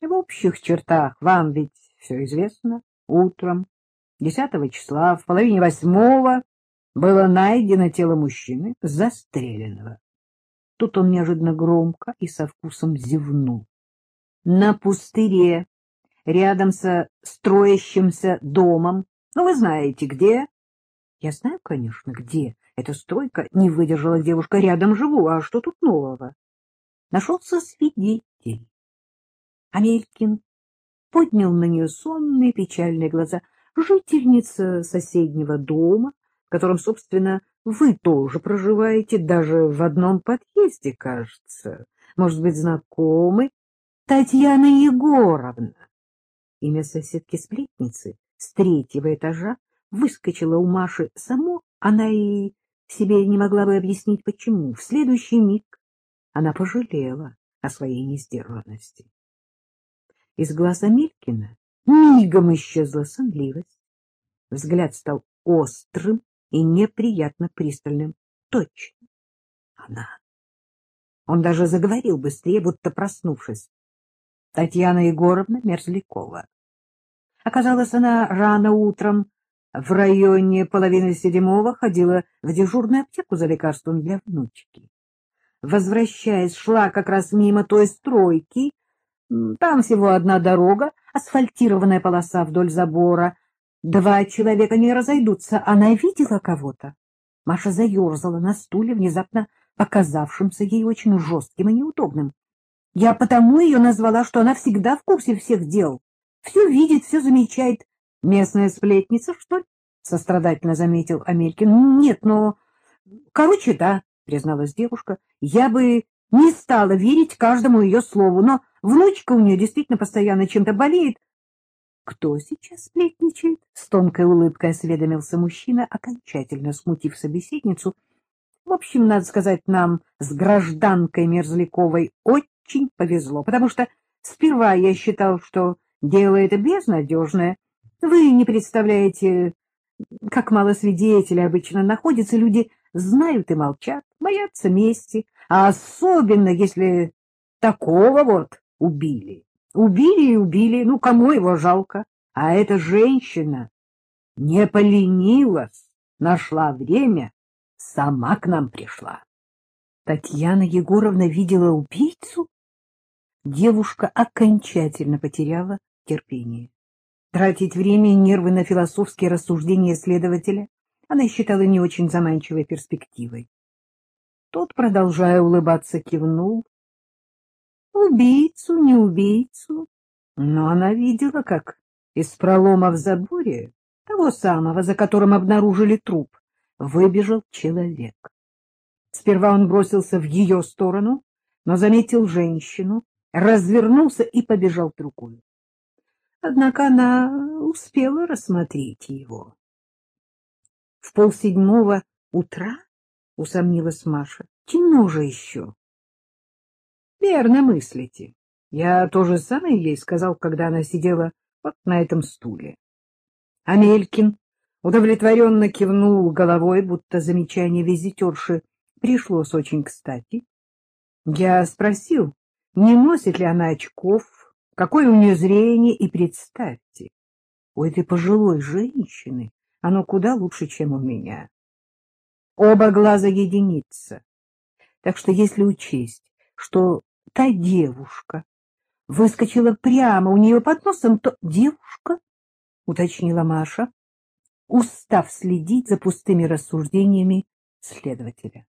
В общих чертах вам ведь все известно. Утром 10 числа в половине восьмого было найдено тело мужчины, застреленного. Тут он неожиданно громко и со вкусом зевнул. На пустыре, рядом со строящимся домом, ну, вы знаете, где? Я знаю, конечно, где. Эта стройка не выдержала девушка. Рядом живу, а что тут нового? Нашелся свидетель. Амелькин поднял на нее сонные печальные глаза. Жительница соседнего дома, в котором, собственно, вы тоже проживаете, даже в одном подъезде, кажется. Может быть, знакомы? Татьяна Егоровна. Имя соседки-сплетницы с третьего этажа выскочило у Маши само, она и себе не могла бы объяснить, почему. В следующий миг она пожалела о своей несдержанности. Из глаза Мелькина мигом исчезла сонливость. Взгляд стал острым и неприятно пристальным. Точно. Она. Он даже заговорил быстрее, будто проснувшись. Татьяна Егоровна Мерзлякова. Оказалось, она рано утром в районе половины седьмого ходила в дежурную аптеку за лекарством для внучки. Возвращаясь, шла как раз мимо той стройки, там всего одна дорога, асфальтированная полоса вдоль забора. Два человека не разойдутся. Она видела кого-то. Маша заерзала на стуле, внезапно показавшимся ей очень жестким и неудобным. Я потому ее назвала, что она всегда в курсе всех дел. Все видит, все замечает. Местная сплетница, что ли? — сострадательно заметил Амелькин. — Нет, но... Короче, да, — призналась девушка. — Я бы не стала верить каждому ее слову, но внучка у нее действительно постоянно чем-то болеет. — Кто сейчас сплетничает? — с тонкой улыбкой осведомился мужчина, окончательно смутив собеседницу. — В общем, надо сказать, нам с гражданкой Мерзляковой очень повезло, потому что сперва я считал, что дело это безнадежное. Вы не представляете, как мало свидетелей обычно находится, люди знают и молчат, боятся мести, а особенно если такого вот убили. Убили и убили, ну, кому его жалко? А эта женщина не поленилась, нашла время, сама к нам пришла. Татьяна Егоровна видела убийцу? Девушка окончательно потеряла терпение. Тратить время и нервы на философские рассуждения следователя она считала не очень заманчивой перспективой. Тот, продолжая улыбаться, кивнул. Убийцу, не убийцу. Но она видела, как из пролома в заборе, того самого, за которым обнаружили труп, выбежал человек. Сперва он бросился в ее сторону, но заметил женщину, развернулся и побежал другую. Однако она успела рассмотреть его. В полседьмого утра, усомнилась Маша, темно же еще. Верно мыслите. Я то же самое ей сказал, когда она сидела вот на этом стуле. Амелькин удовлетворенно кивнул головой, будто замечание визитерши пришлось очень кстати. Я спросил, не носит ли она очков, Какое у нее зрение, и представьте, у этой пожилой женщины оно куда лучше, чем у меня. Оба глаза единица. Так что если учесть, что та девушка выскочила прямо у нее под носом, то девушка, — уточнила Маша, устав следить за пустыми рассуждениями следователя.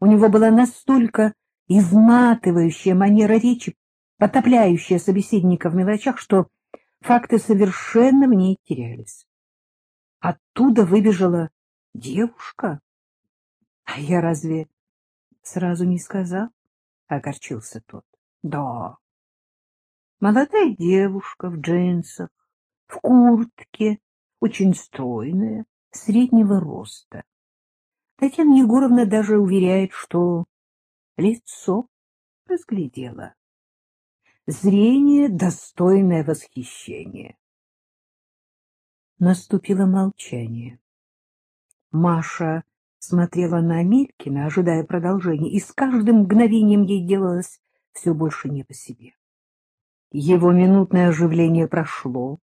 У него была настолько изматывающая манера речи, потопляющая собеседника в мелочах, что факты совершенно в ней терялись. Оттуда выбежала девушка. А я разве сразу не сказал? — огорчился тот. — Да. Молодая девушка в джинсах, в куртке, очень стройная, среднего роста. Татьяна Егоровна даже уверяет, что лицо разглядела зрение, достойное восхищения. Наступило молчание. Маша смотрела на Амелькина, ожидая продолжения, и с каждым мгновением ей делалось все больше не по себе. Его минутное оживление прошло.